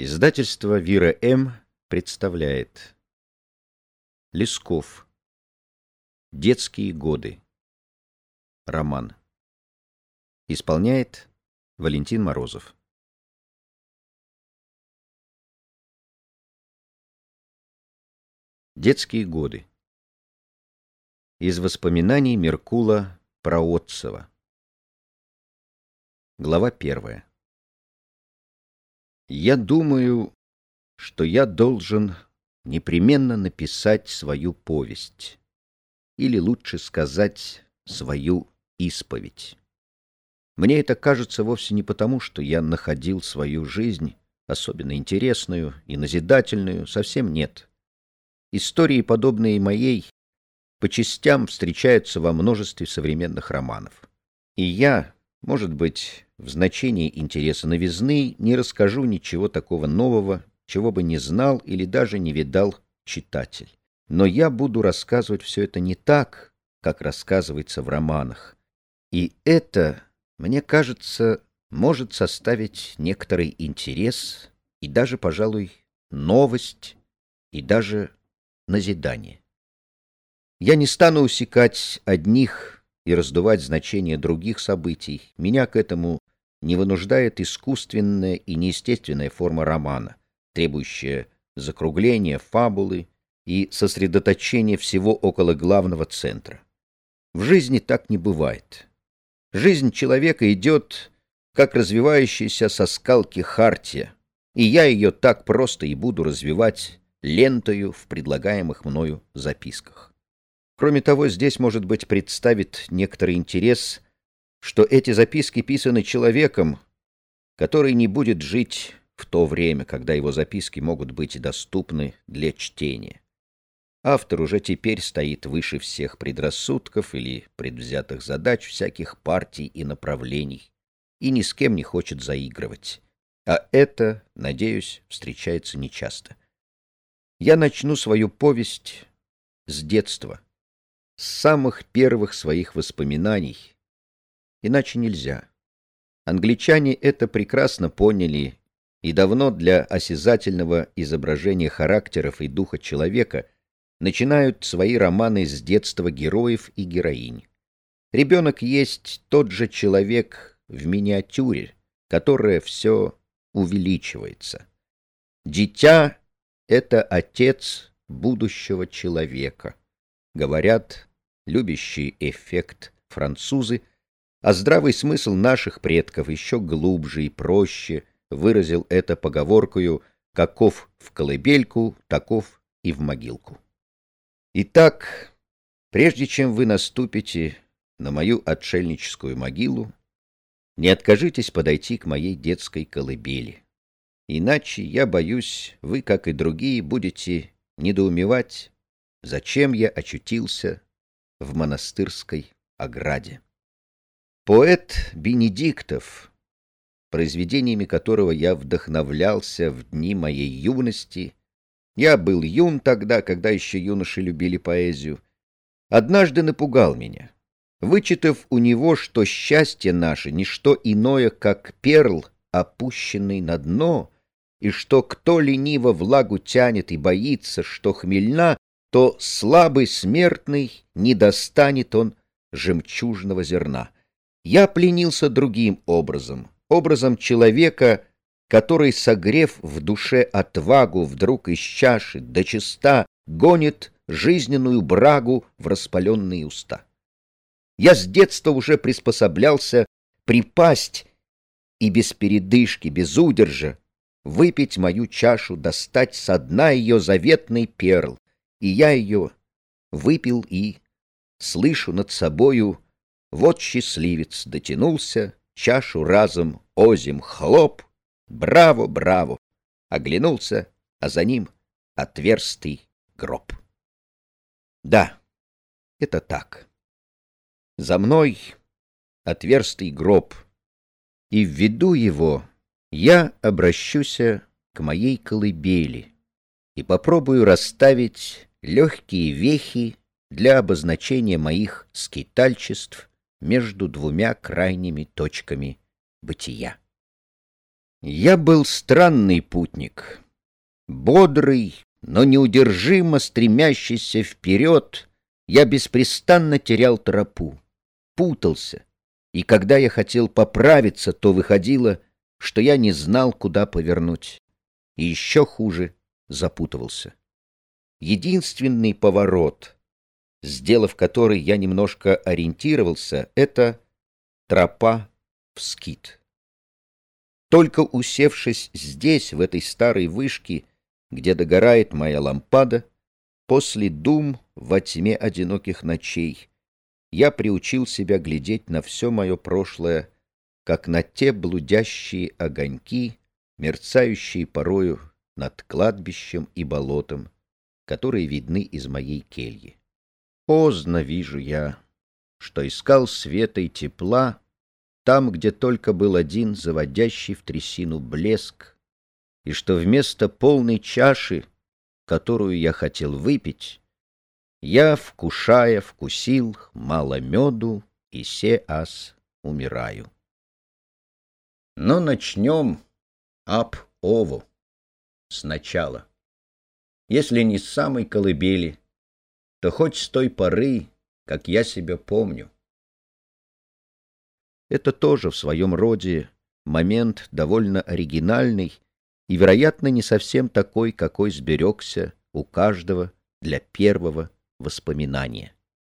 Издательство «Вира М.» представляет. Лесков. Детские годы Роман. Исполняет Валентин Морозов. Детские годы Из воспоминаний Меркула Проотцева. Глава первая Я думаю, что я должен непременно написать свою повесть, или лучше сказать, свою исповедь. Мне это кажется вовсе не потому, что я находил свою жизнь особенно интересную и назидательную, совсем нет. Истории, подобные моей, по частям встречаются во множестве современных романов. И я, может быть, в значении интереса новизны не расскажу ничего такого нового, чего бы не знал или даже не видал читатель. Но я буду рассказывать все это не так, как рассказывается в романах. И это, мне кажется, может составить некоторый интерес и даже, пожалуй, новость и даже назидание. Я не стану усекать одних и раздувать значение других событий. Меня к этому не вынуждает искусственная и неестественная форма романа, требующая закругления фабулы и сосредоточения всего около главного центра. В жизни так не бывает. Жизнь человека идет, как развивающаяся со скалки хартия, и я ее так просто и буду развивать лентою в предлагаемых мною записках. Кроме того, здесь, может быть, представит некоторый интерес, что эти записки писаны человеком, который не будет жить в то время, когда его записки могут быть доступны для чтения. Автор уже теперь стоит выше всех предрассудков или предвзятых задач всяких партий и направлений и ни с кем не хочет заигрывать. А это, надеюсь, встречается нечасто. Я начну свою повесть с детства, с самых первых своих воспоминаний. Иначе нельзя. Англичане это прекрасно поняли и давно для осязательного изображения характеров и духа человека начинают свои романы с детства героев и героинь. Ребенок есть тот же человек в миниатюре, которое все увеличивается. Дитя — это отец будущего человека, говорят любящий эффект французы, а здравый смысл наших предков еще глубже и проще — выразил это поговоркою «каков в колыбельку, таков и в могилку». Итак, прежде чем вы наступите на мою отшельническую могилу, не откажитесь подойти к моей детской колыбели. Иначе, я боюсь, вы, как и другие, будете недоумевать, зачем я очутился в монастырской ограде. Поэт Бенедиктов произведениями которого я вдохновлялся в дни моей юности. Я был юн тогда, когда еще юноши любили поэзию. Однажды напугал меня, вычитав у него, что счастье наше — не что иное, как перл, опущенный на дно, и что кто лениво влагу тянет и боится, что хмельна, то слабый смертный не достанет он жемчужного зерна. Я пленился другим образом — образом человека, который, согрев в душе отвагу, вдруг из чаши до чиста гонит жизненную брагу в распаленные уста. Я с детства уже приспособлялся припасть и без передышки, без удержа выпить мою чашу, достать со дна ее заветный перл, и я ее выпил и, слышу над собою, вот счастливец дотянулся, чашу разом озим хлоп, браво, браво, оглянулся, а за ним отверстый гроб. Да, это так. За мной отверстый гроб, и ввиду его я обращуся к моей колыбели и попробую расставить легкие вехи для обозначения моих скитальчеств между двумя крайними точками бытия. Я был странный путник, бодрый, но неудержимо стремящийся вперед, я беспрестанно терял тропу, путался, и когда я хотел поправиться, то выходило, что я не знал, куда повернуть, и еще хуже запутывался. Единственный поворот, сделав который я немножко ориентировался, это тропа в скит. Только усевшись здесь, в этой старой вышке, где догорает моя лампада, после дум во тьме одиноких ночей, я приучил себя глядеть на все мое прошлое, как на те блудящие огоньки, мерцающие порою над кладбищем и болотом, которые видны из моей кельи. Поздно вижу я, что искал света и тепла там, где только был один заводящий в трясину блеск, и что вместо полной чаши, которую я хотел выпить, я, вкушая, вкусил мало меду, и се ас умираю. Но начнем об ову сначала. Если не с самой колыбели, то хоть с той поры, как я себя помню. Это тоже в своем роде момент довольно оригинальный и, вероятно, не совсем такой, какой сберегся у каждого для первого воспоминания.